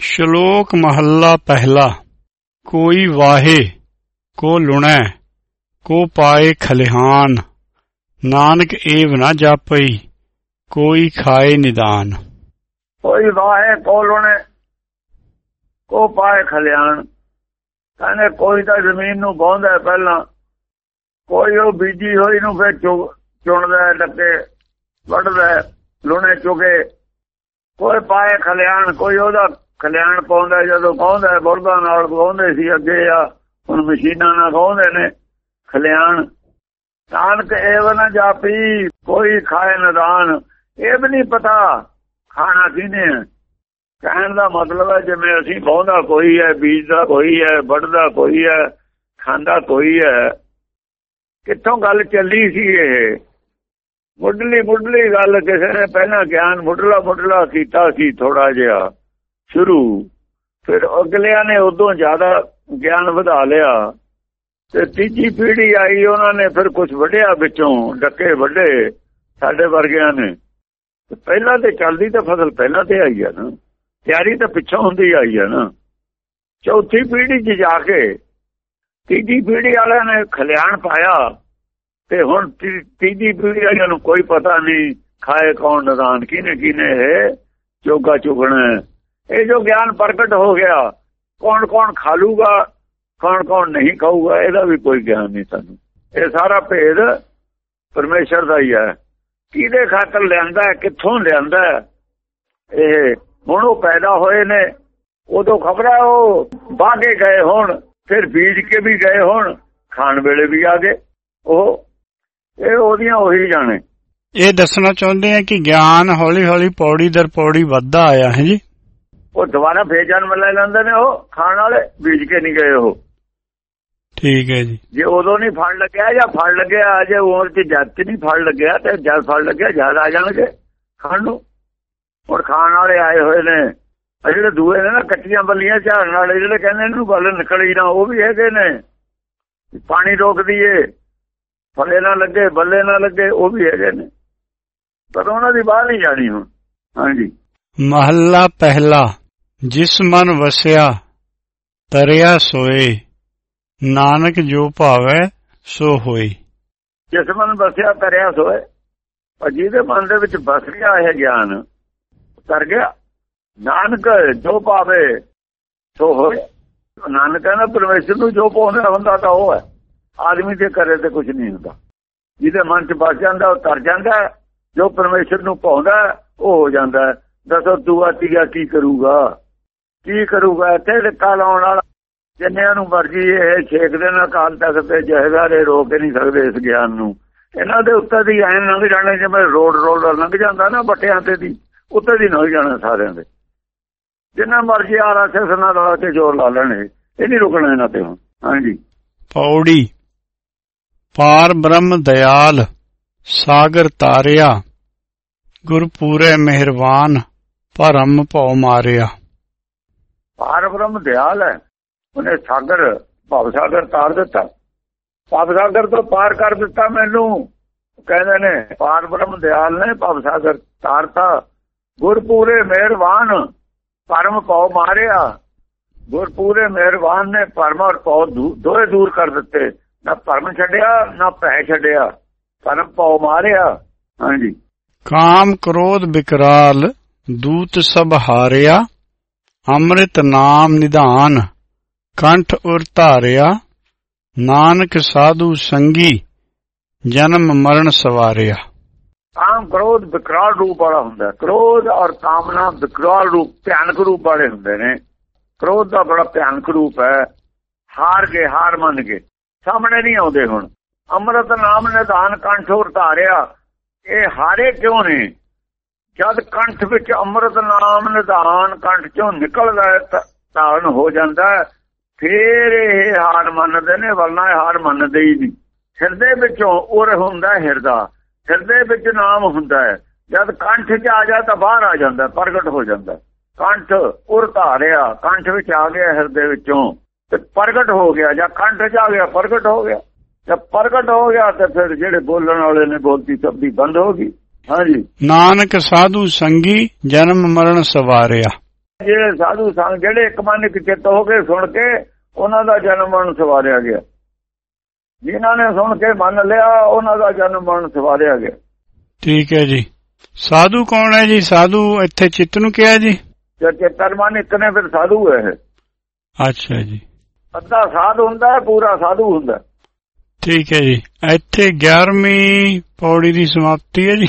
ਸ਼ਲੋਕ ਮਹੱਲਾ ਪਹਿਲਾ। ਕੋਈ ਵਾਹੇ, ਕੋ ਲੁਣੈ, ਕੋ ਪਾਏ ਖਲਿਹਾਨ। ਨਾਨਕ ਏਵ ਨਾ ਜਾਪਈ, ਕੋਈ ਖਾਏ ਨਿਦਾਨ। ਕੋਈ ਵਾਹੇ ਕੋਲੋਂ ਕੋ ਪਾਏ ਖਲਿਆਣ ਕਹਿੰਦੇ ਕੋਈ ਤਾਂ ਜ਼ਮੀਨ ਨੂੰ ਗਾਉਂਦਾ ਪਹਿਲਾਂ। ਕੋਈ ਉਹ ਬੀਜੀ ਹੋਈ ਨੂੰ ਫੇਰ ਚੁਣਦਾ ਡੱਕੇ, ਵੱਢਦਾ ਲੁਣੇ ਚੁਗੇ। ਕੋਈ ਪਾਏ ਖਲਿਆਣ ਕੋਈ ਉਹਦਾ ਖਲਿਆਣ ਪਾਉਂਦਾ, ਜਦੋਂ ਗਾਉਂਦਾ ਬੁਰਦਾਂ ਨਾਲ ਗਾਉਂਦੇ ਸੀ ਅੱਗੇ ਆ, ਹੁਣ ਮਸ਼ੀਨਾਂ ਨਾਲ ਗਾਉਂਦੇ ਨੇ। ਖਲਿਆਣ ਨਾਨਕ ਏਵਨ ਜਾਪੀ, ਕੋਈ ਖਾਏ ਨਦਾਨ ਇਹ ਵੀ ਨਹੀਂ ਪਤਾ ਖਾਣਾ ਕਿਹਨੇ ਹੈ ਕਹਿਣ ਦਾ ਮਤਲਬ ਹੈ, ਜਿਵੇਂ ਅਸੀਂ ਗਾਉਂਦਾ ਕੋਈ ਹੈ, ਬੀਜਦਾ ਕੋਈ ਹੈ, ਵੱਢਦਾ ਕੋਈ ਹੈ, ਖਾਂਦਾ ਕੋਈ ਹੈ। ਕਿੱਥੋਂ ਗੱਲ ਚੱਲੀ ਸੀ ਇਹ? ਮੁੱਢਲੀ ਮੁੱਢਲੀ ਗੱਲ ਕਿਸੇ ਨੇ ਪਹਿਲਾਂ ਗਿਆਨ ਮੁੱਢਲਾ ਮੁੱਢਲਾ ਕੀਤਾ ਸੀ ਥੋੜਾ ਜਿਹਾ। ਸ਼ੁਰੂ। ਫਿਰ ਅਗਲਿਆਂ ਨੇ ਉਦੋਂ ਜ਼ਿਆਦਾ ਗਿਆਨ ਵਧਾ ਲਿਆ ਤੇ ਤੀਜੀ ਪੀੜ੍ਹੀ ਆਈ, ਉਹਨਾਂ ਨੇ ਫਿਰ ਕੁਝ ਵੱਡਿਆ ਵਿੱਚੋਂ, ਡੱਕੇ ਵੱਢੇ ਸਾਡੇ ਵਰਗਿਆਂ ਨੇ। ਪਹਿਲਾਂ ਤੇ ਚੱਲਦੀ ਤਾਂ ਫਸਲ ਪਹਿਲਾਂ ਤੇ ਆਈ ਆ ਨਾ। ਤਿਆਰੀ ਤਾਂ ਪਿੱਛੋਂ ਹੁੰਦੀ ਆਈ ਆ ਨਾ। ਚੌਥੀ ਪੀੜ੍ਹੀ 'ਚ ਜਾ ਕੇ ਤੀਜੀ ਪੀੜ੍ਹੀ ਵਾਲਿਆਂ ਨੇ ਖਲਿਆਣ ਪਾਇਆ ਤੇ ਹੁਣ ਤੀਜੀ ਪੀੜ੍ਹੀ ਵਾਲਿਆਂ ਨੂੰ ਕੋਈ ਪਤਾ ਨਹੀਂ, ਖਾਏ ਕੌਣ, ਨਦਾਨ ਕਿਨੇ ਕਿਨੇ ਹੈ ਚੋਗਾ ਚੁਗਣਾ। ਇਹ ਜੋ ਗਿਆਨ ਪ੍ਰਗਟ ਹੋ ਗਿਆ ਕੌਣ ਕੌਣ ਖਾ ਲੂਗਾ ਕੌਣ ਕੌਣ ਨਹੀਂ ਖਾਊਗਾ, ਇਹਦਾ ਵੀ ਕੋਈ ਗਿਆਨ ਨਹੀਂ ਸਾਨੂੰ। ਇਹ ਸਾਰਾ ਭੇਦ ਪਰਮੇਸ਼ਰ ਦਾ ਹੀ ਹੈ। ਕਿਹਦੇ ਖਾਤਰ ਲਿਆਂਦਾ ਕਿੱਥੋਂ ਲਿਆਂਦਾ ਇਹ ਹੁਣ ਉਹ ਪੈਦਾ ਹੋਏ ਨੇ, ਉਦੋਂ ਖਬਰਾਂ ਉਹ ਬਾਗੇ ਗਏ ਹੁਣ, ਫਿਰ ਬੀਜ ਕੇ ਵੀ ਗਏ ਹੁਣ, ਖਾਣ ਵੇਲੇ ਵੀ ਆ ਗਏ। ਉਹ, ਇਹ ਉਹਦੀਆਂ ਉਹੀ ਜਾਣੇ। ਇਹ ਦੱਸਣਾ ਚਾਹੁੰਦੇ ਆ ਕਿ ਗਿਆਨ ਹੌਲੀ ਹੌਲੀ ਪੌੜੀ ਦਰ ਪੌੜੀ ਵੱਧਦਾ ਆਇਆ ਹੈ ਜੀ। ਉਹ ਦੁਬਾਰਾ ਫੇਰ ਜਨਮ ਲੈ ਲੈਂਦੇ ਨੇ ਉਹ ਖਾਣ ਵਾਲੇ ਬੀਜ ਕੇ ਨਹੀਂ ਗਏ ਉਹ। ਠੀਕ ਹੈ ਜੀ। ਜੇ ਉਦੋਂ ਨਹੀਂ ਫੜ ਲੱਗਿਆ ਜਾਂ ਫੜ ਲੱਗਿਆ ਅਜੇ ਉਮਰ ਚ ਜਦ ਤੇ ਨਹੀਂ ਫੜ ਲੱਗਿਆ ਤੇ ਜਦ ਫੜ ਲੱਗਿਆ ਜਦ ਆ ਜਾਣਗੇ ਖਾਣ ਨੂੰ। ਹੁਣ ਖਾਣ ਵਾਲੇ ਆਏ ਹੋਏ ਨੇ। ਜਿਹੜੇ ਦੂਏ ਨੇ ਨਾ ਕੱਟੀਆਂ ਬੱਲੀਆਂ ਝਾੜਨ ਵਾਲੇ ਜਿਹੜੇ ਕਹਿੰਦੇ ਇਹਨੂੰ ਗੱਲ ਨਿਕਲੀ ਨਾ ਉਹ ਵੀ ਹੈਗੇ ਨੇ। ਪਾਣੀ ਰੋਕ ਦਈਏ ਫਲੇ ਨਾ ਲੱਗੇ ਬੱਲੇ ਨਾ ਲੱਗੇ ਉਹ ਵੀ ਹੈਗੇ ਨੇ। ਪਰ ਉਹਨਾਂ ਦੀ ਬਾਹਰ ਨਹੀਂ ਜਾਣੀ ਹੁਣ। ਹਾਂਜੀ। ਮਹੱਲਾ ਪਹਿਲਾ, ਜਿਸ ਮਨ ਵਸਿਆ, ਤਰਿਆ ਸੋਏ, ਨਾਨਕ ਜੋ ਭਾਵੈ, ਸੋ ਹੋਈ ਜਿਸ ਮਨ ਵਸਿਆ, ਤਰਿਆ ਸੋਏ, ਪਰ ਜਿਹਦੇ ਮਨ ਦੇ ਵਿੱਚ ਵਸ ਗਿਆ ਇਹ ਗਿਆਨ ਕਰ ਗਿਆ। ਨਾਨਕ ਜੋ ਭਾਵੇ, ਸੋ ਹੋਏ। ਨਾਨਕ ਕਹਿੰਦਾ, ਪਰਮੇਸ਼ਰ ਨੂੰ ਜੋ ਪਾਉਂਦਾ ਹੁੰਦਾ, ਤਾਂ ਉਹ ਹੈ। ਆਦਮੀ ਦੇ ਕਰੇ ਤੇ ਕੁਝ ਨਹੀਂ ਹੁੰਦਾ। ਜਿਹਦੇ ਮਨ 'ਚ ਵਸ ਜਾਂਦਾ, ਉਹ ਤਰ ਜਾਂਦਾ ਜੋ ਪਰਮੇਸ਼ਰ ਨੂੰ ਪਾਉਂਦਾ, ਉਹ ਹੋ ਜਾਂਦਾ ਦੱਸੋ ਦੂਆ ਤੀਆ ਕੀ ਕਰੂਗਾ? ਕੀ ਕਰੂਗਾ? ਇੱਥੇ ਧੱਕਾ ਲਾਉਣ ਵਾਲਾ। ਜਿੰਨਿਆਂ ਨੂੰ ਮਰਜ਼ੀ ਇਹ ਛੇਕ ਦੇਣ, ਅਕਾਲ ਤਖਤ ਤੇ ਜਹਦਾਰੇ ਰੋਕ ਨਹੀਂ ਸਕਦੇ ਇਸ ਗਿਆਨ ਨੂੰ। ਇਹਨਾਂ ਦੇ ਉੱਤੇ ਦੀ ਐਨ ਲੰਘ ਜਾਣੇ, ਜਿਵੇਂ ਰੋਡ ਰੋਲਰ ਲੰਘ ਜਾਂਦਾ ਨਾ ਬੱਟਿਆਂ ਤੇ ਦੀ, ਉੱਤੇ ਦੀ ਲੰਘ ਜਾਣਾ ਸਾਰਿਆਂ ਦੇ। ਜਿੰਨਾ ਮਰਜ਼ੀ ਆਰਐਸਐਸ ਨਾਲ ਲਾ ਕੇ ਜ਼ੋਰ ਲਾ ਲੈਣੇ, ਇਹ ਨਹੀਂ ਰੁਕਣਾ ਇਹਨਾਂ ਤੇ ਹੁਣ। ਹਾਂਜੀ। ਪੌੜੀ, ਪਾਰ ਬ੍ਰਹਮ ਦਿਆਲ ਸਾਗਰ ਤਾਰਿਆ ਗੁਰ ਪੂਰੇ ਮਿਹਰਬਾਨ। ਭਰਮ ਭਉ ਮਾਰਿਆ। ਪਾਰ ਬ੍ਰਹਮ ਦਿਆਲ ਹੈ ਉਹਨੇ ਸਾਗਰ ਭਵ ਸਾਗਰ ਤਾਰ ਦਿੱਤਾ। ਭਵ ਸਾਗਰ ਤੋਂ ਪਾਰ ਕਰ ਦਿੱਤਾ ਮੈਨੂੰ। ਕਹਿੰਦੇ ਨੇ ਪਾਰ ਬ੍ਰਹਮ ਦਿਆਲ ਨੇ ਭਵ ਸਾਗਰ ਤਾਰਤਾ। ਗੁਰ ਪੂਰੇ ਮਿਹਰਬਾਨ ਭਰਮ ਭਉ ਮਾਰਿਆ। ਗੁਰ ਪੂਰੇ ਮਿਹਰਬਾਨ ਨੇ ਭਰਮ ਔਰ ਭਉ ਦੋਏ ਦੂਰ ਕਰ ਦਿੱਤੇ। ਨਾ ਭਰਮ ਛੱਡਿਆ ਨਾ ਭੈ ਛੱਡਿਆ। ਭਰਮ ਭਉ ਮਾਰਿਆ। ਹਾਂਜੀ। ਕਾਮ ਕ੍ਰੋਧ ਵਿਕਰਾਲ ਦੂਤ ਸਭ ਹਾਰਿਆ, ਅੰਮ੍ਰਿਤ ਨਾਮ ਨਿਧਾਨ, ਕੰਠ ਉਰ ਧਾਰਿਆ, ਨਾਨਕ ਸਾਧੂ ਸੰਗੀ, ਜਨਮ ਮਰਨ ਸਵਾਰਿਆ। ਕਾਮ ਕ੍ਰੋਧ ਵਿਕਰਾਲ ਰੂਪ ਵਾਲਾ ਹੁੰਦਾ ਕ੍ਰੋਧ ਔਰ ਕਾਮਨਾ ਵਿਕਰਾਲ ਰੂਪ, ਭਿਆਨਕ ਰੂਪ ਵਾਲੇ ਹੁੰਦੇ ਨੇ। ਕ੍ਰੋਧ ਦਾ ਬੜਾ ਭਿਆਨਕ ਰੂਪ ਹੈ। ਹਾਰ ਕੇ ਹਾਰ ਮੰਨ ਕੇ ਸਾਹਮਣੇ ਨਹੀਂ ਆਉਂਦੇ ਹੁਣ। ਅੰਮ੍ਰਿਤ ਨਾਮ ਨਿਧਾਨ, ਕੰਠ ਉਰ ਧਾਰਿਆ। ਇਹ ਹਾਰੇ ਕਿਉਂ ਨੇ? ਜਦ ਕੰਠ ਵਿੱਚ ਅੰਮ੍ਰਿਤ ਨਾਮ ਨਿਧਾਨ ਕੰਠ ਚੋਂ ਨਿਕਲਦਾ ਤਾਰਨ ਹੋ ਜਾਂਦਾ ਫੇਰ ਇਹ ਹਾਰ ਮੰਨਦੇ ਨੇ, ਵਰਨਾ ਹਾਰ ਮੰਨਦੇ ਹੀ ਨਹੀਂ। ਹਿਰਦੇ ਵਿੱਚੋਂ ਉਰ ਹੁੰਦਾ ਹਿਰਦਾ। ਹਿਰਦੇ ਵਿੱਚ ਨਾਮ ਹੁੰਦਾ ਹੈ। ਜਦ ਕੰਠ 'ਚ ਆ ਜਾ ਤਾਂ ਬਾਹਰ ਆ ਜਾਂਦਾ, ਪ੍ਰਗਟ ਹੋ ਜਾਂਦਾ। ਕੰਠ ਉਰ ਧਾਰਿਆ, ਕੰਠ ਵਿੱਚ ਆ ਗਿਆ ਹਿਰਦੇ ਵਿੱਚੋਂ, ਤੇ ਪ੍ਰਗਟ ਹੋ ਗਿਆ। ਜਾਂ ਕੰਠ 'ਚ ਆ ਗਿਆ, ਪ੍ਰਗਟ ਹੋ ਗਿਆ। ਜਦ ਪ੍ਰਗਟ ਹੋ ਗਿਆ, ਤੇ ਫਿਰ ਜਿਹੜੇ ਬੋਲਣ ਵਾਲੇ ਨੇ ਬੋਲਤੀ ਸਬਦੀ ਬੰਦ ਹੋ ਗਈ। ਹਾਂਜੀ। ਨਾਨਕ ਸਾਧੂ ਸੰਗੀ ਜਨਮ ਮਰਨ ਸਵਾਰਿਆ। ਜਿਹੜੇ ਸਾਧੂ ਸੰਗ ਜਿਹੜੇ ਇੱਕ ਮਨ ਇੱਕ ਚਿੱਤ ਹੋ ਕੇ ਸੁਣ ਕੇ ਉਹਨਾਂ ਦਾ ਜਨਮ ਮਰਨ ਸਵਾਰਿਆ ਗਿਆ। ਜਿਨ੍ਹਾਂ ਨੇ ਸੁਣ ਕੇ ਮੰਨ ਲਿਆ ਉਹਨਾਂ ਦਾ ਜਨਮ ਮਰਨ ਸਵਾਰਿਆ ਗਿਆ। ਠੀਕ ਹੈ ਜੀ। ਸਾਧੂ ਕੌਣ ਹੈ ਜੀ? ਸਾਧੂ ਇੱਥੇ ਚਿੱਤ ਨੂੰ ਕਿਹਾ ਜੀ? ਜੇ ਚਿੱਤਰ ਮਨ ਇੱਕ ਨੇ ਫਿਰ ਸਾਧੂ ਹੈ। ਅੱਛਾ ਜੀ। ਅੱਧਾ ਸਾਧ ਹੁੰਦਾ ਹੈ ਪੂਰਾ ਸਾਧੂ ਹੁੰਦਾ। ਠੀਕ ਹੈ ਜੀ। ਇੱਥੇ 11ਵੀਂ ਪੌੜੀ ਦੀ ਸਮਾਪਤੀ ਹੈ ਜੀ।